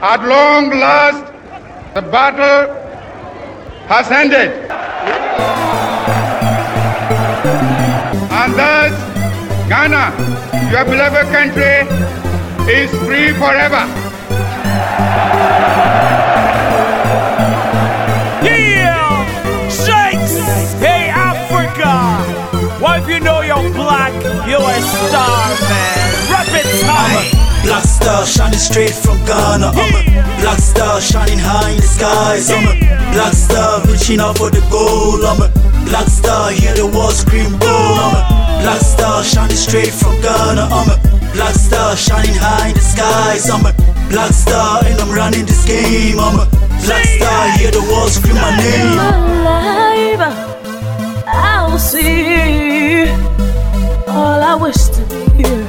At long last, the battle has ended. And thus, Ghana, your beloved country, is free forever. Yeah! Shakes! Hey, Africa! Why if you know you're black, you're a star, man. Rap it tight! Black star shining straight from Ghana. I'm a black star shining high in the skies. I'm a black star reaching out for the goal. I'm a black star, hear the world scream goal. I'm a black star shining straight from Ghana. I'm a black star shining high in the skies. I'm a black star and I'm running this game. I'm a black star, hear the world scream my name. I'll see all I wish to be.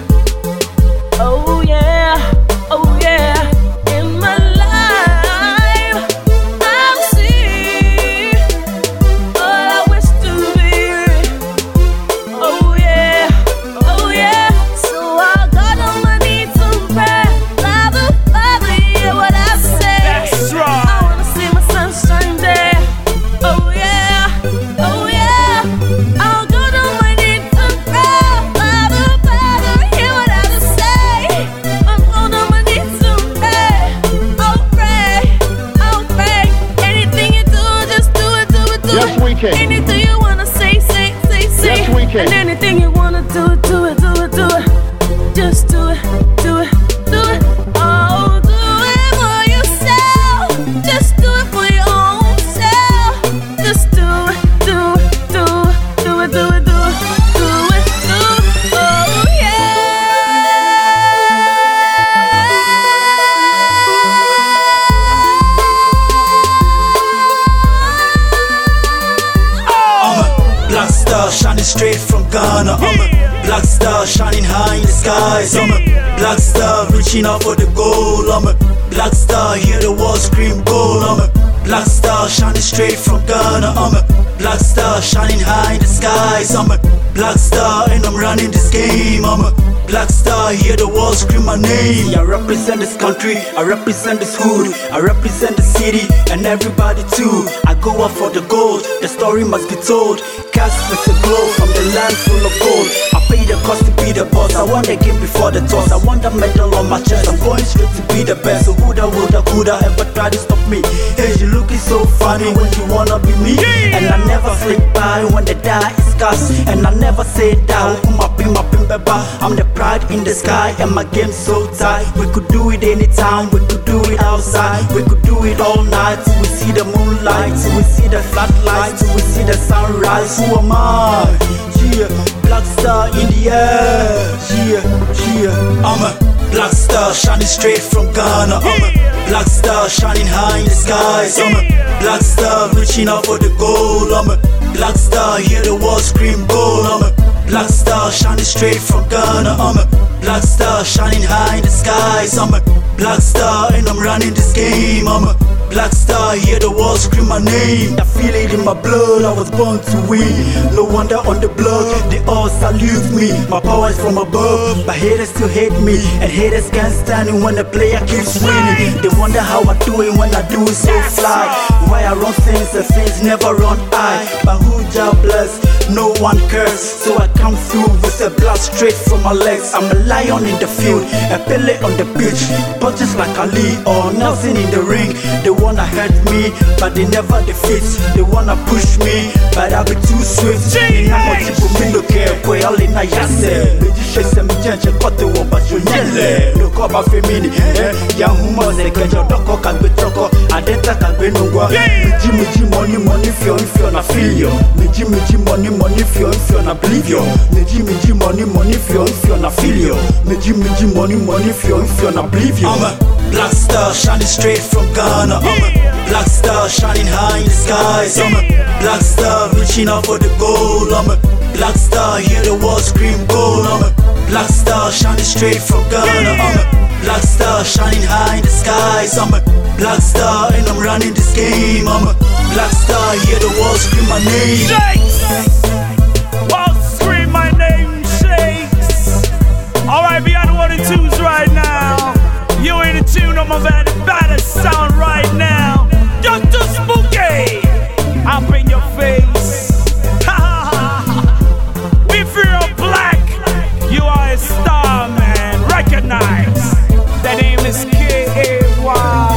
Yes, we can. Anything you wanna say, say, say, say. Yes, we can. And anything you wanna do, do it, do it, do it. Just do it, do it. Star shining straight from Ghana. I'm a black star shining high in the skies. I'm a black star reaching out for the goal. I'm a black star, hear the world scream goal. I'm a black star shining straight from Ghana. I'm a black star shining high in the skies. I'm a black star and I'm running this game. I'm a black star, hear the world scream my name. I represent this country, I represent this hood, I represent the city and everybody too. I go out for the gold, the story must be told. Cast with a glow from the land full of gold. I pay the cost to be the boss. I want the game before the toss. I want the medal on my chest. I'm going straight to be the best. So who woulda, coulda ever try to stop me? Hey, you looking so funny when you wanna be me. And I never slip by when the die is cast. And I never say down. Um, up in my. I'm the pride in the sky, and my game so tight. We could do it anytime. We could do it outside. We could do it all night till we see the moonlight, till we see the floodlight, till we see the sunrise. Who am I? Yeah, black star in the air. Yeah, yeah. I'm a black star shining straight from Ghana. I'm a black star shining high in the skies. I'm a black star reaching out for the goal. I'm a black star, hear the world scream goal. I'm a black star shining straight from Ghana. I'm a black star shining high in the skies. I'm a black star and I'm running this game. I'm a black star, hear the world scream my name. I feel it in my blood, I was born to win. No wonder on the blood, they all salute me. My power is from above, but haters still hate me. And haters can't stand it when the player keeps winning. They wonder how I do it when I do it so fly. Why I run things and things never run high. But who job bless? No one cares. So I straight from my legs. I'm a lion in the field, a Pele on the pitch. Punches like Ali or Nelson in the ring. They wanna hurt me, but they never defeat. They wanna push me, but I'll be too swift. In a multiple window care, boy, all in a yase. Meji shese mi chenche kote wo basho nyele. Loko ba femini, eh, yang humo se kejo doko kagbe choko. Adenta kagbe nungwa. Miji miji money money fio fio na filio. Miji miji money money fio fio na blivio. Miji miji money money fio fio na filio. Miji miji money money fio fio na blivio. I'm a black star shining straight from Ghana. I'm a black star shining high in the skies. I'm a black star reaching out for the goal. I'm a black star, hear the world scream goal. I'm a black star shining straight from Ghana. I'm a black star shining high in the skies. I'm a black star and I'm running this game. I'm a black star, hear the world scream my name. Shakes! K A Y.